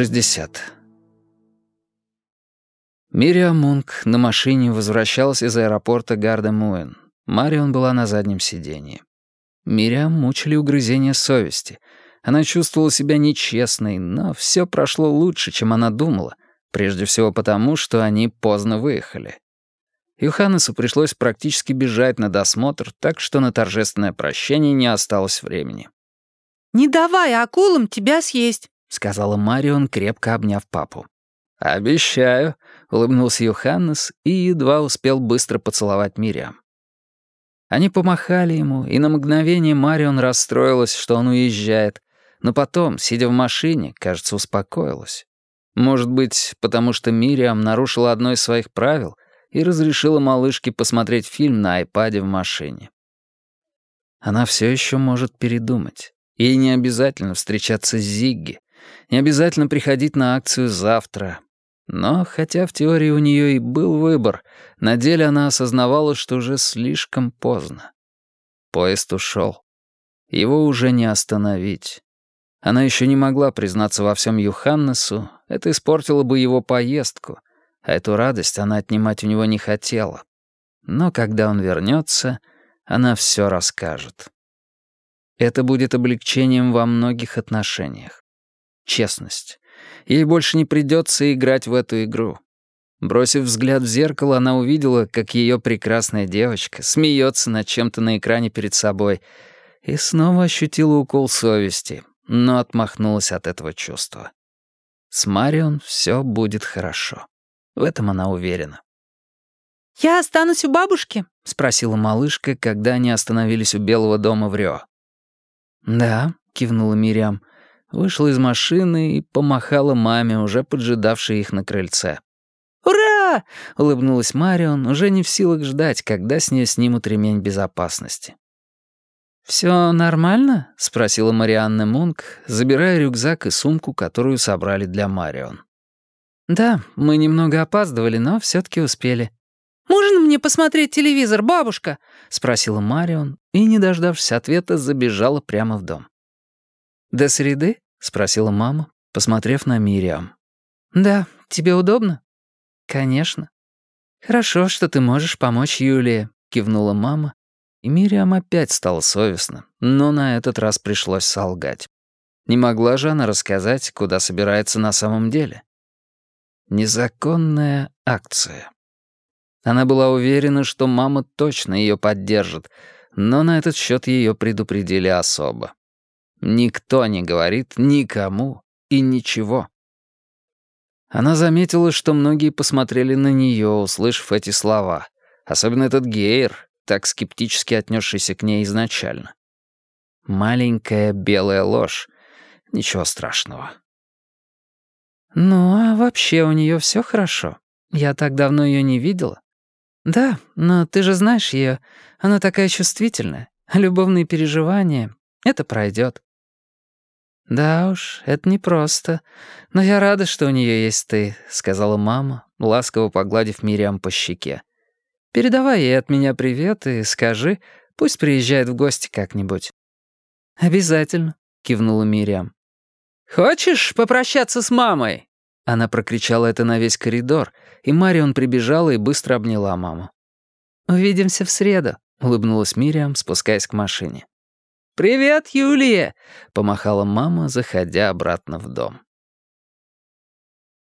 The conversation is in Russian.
60. Мириам Мунк на машине возвращалась из аэропорта Гарда Муэн. Марион была на заднем сиденье. Мириам мучили угрызения совести. Она чувствовала себя нечестной, но все прошло лучше, чем она думала, прежде всего потому, что они поздно выехали. Юханнесу пришлось практически бежать на досмотр, так что на торжественное прощение не осталось времени. «Не давай акулам тебя съесть», — сказала Марион, крепко обняв папу. «Обещаю», — улыбнулся Йоханнес и едва успел быстро поцеловать Мириам. Они помахали ему, и на мгновение Марион расстроилась, что он уезжает, но потом, сидя в машине, кажется, успокоилась. Может быть, потому что Мириам нарушила одно из своих правил и разрешила малышке посмотреть фильм на айпаде в машине. Она все еще может передумать. Ей не обязательно встречаться с Зигги, не обязательно приходить на акцию завтра. Но, хотя в теории у нее и был выбор, на деле она осознавала, что уже слишком поздно. Поезд ушел. Его уже не остановить. Она еще не могла признаться во всем Юханнесу, это испортило бы его поездку, а эту радость она отнимать у него не хотела. Но когда он вернется, она все расскажет. Это будет облегчением во многих отношениях честность. Ей больше не придется играть в эту игру. Бросив взгляд в зеркало, она увидела, как ее прекрасная девочка смеется над чем-то на экране перед собой, и снова ощутила укол совести, но отмахнулась от этого чувства. С Марион все будет хорошо. В этом она уверена. «Я останусь у бабушки?» — спросила малышка, когда они остановились у Белого дома в Рио. «Да», — кивнула Мириам, вышла из машины и помахала маме, уже поджидавшей их на крыльце. «Ура!» — улыбнулась Марион, уже не в силах ждать, когда с нее снимут ремень безопасности. «Все нормально?» — спросила Марианна Мунк, забирая рюкзак и сумку, которую собрали для Марион. «Да, мы немного опаздывали, но все таки успели». «Можно мне посмотреть телевизор, бабушка?» — спросила Марион и, не дождавшись ответа, забежала прямо в дом. «До среды?» — спросила мама, посмотрев на Мириам. «Да, тебе удобно?» «Конечно». «Хорошо, что ты можешь помочь Юлии», — кивнула мама. И Мириам опять стало совестно, но на этот раз пришлось солгать. Не могла же она рассказать, куда собирается на самом деле. Незаконная акция. Она была уверена, что мама точно ее поддержит, но на этот счет ее предупредили особо. Никто не говорит никому и ничего. Она заметила, что многие посмотрели на нее, услышав эти слова. Особенно этот Гейр, так скептически отнесшийся к ней изначально. Маленькая белая ложь. Ничего страшного. «Ну, а вообще у нее все хорошо. Я так давно ее не видела». «Да, но ты же знаешь ее. Она такая чувствительная. Любовные переживания. Это пройдет. «Да уж, это непросто. Но я рада, что у нее есть ты», — сказала мама, ласково погладив Мириам по щеке. «Передавай ей от меня привет и скажи, пусть приезжает в гости как-нибудь». «Обязательно», — кивнула Мириам. «Хочешь попрощаться с мамой?» Она прокричала это на весь коридор, и Марион прибежала и быстро обняла маму. «Увидимся в среду», — улыбнулась Мириам, спускаясь к машине. «Привет, Юлия!» — помахала мама, заходя обратно в дом.